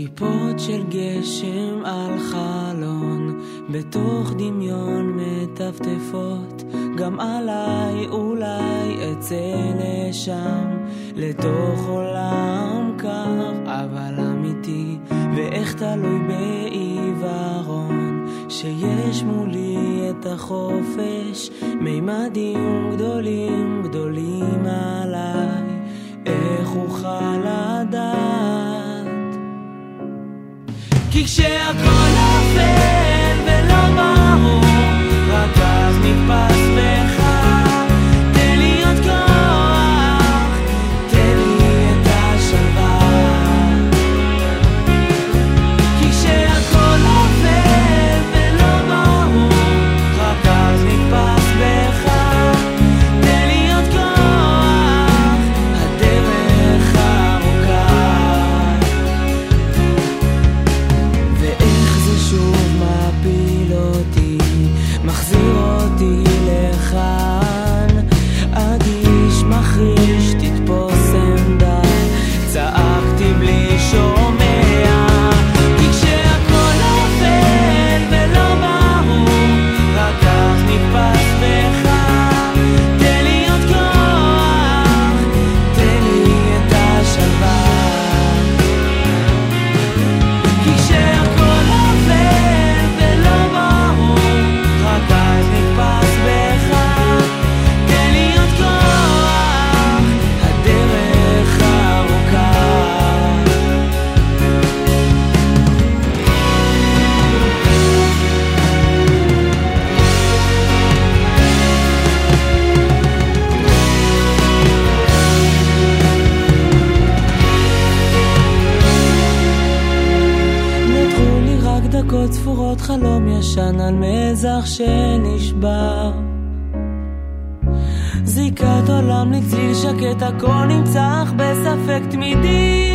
טיפות של גשם על חלון, בתוך דמיון מטפטפות, גם עליי אולי אצא לשם, לתוך עולם קר, אבל אמיתי, ואיך תלוי בעיוורון, שיש מולי את החופש, מימדים גדולים גדולים עליי, איך אוכל לדעת? כי כשהכל אפל ולא ברור, ישן על מזח שנשבר. זיקת עולם לצליל שקט, הכל נמצא אך בספק תמידי,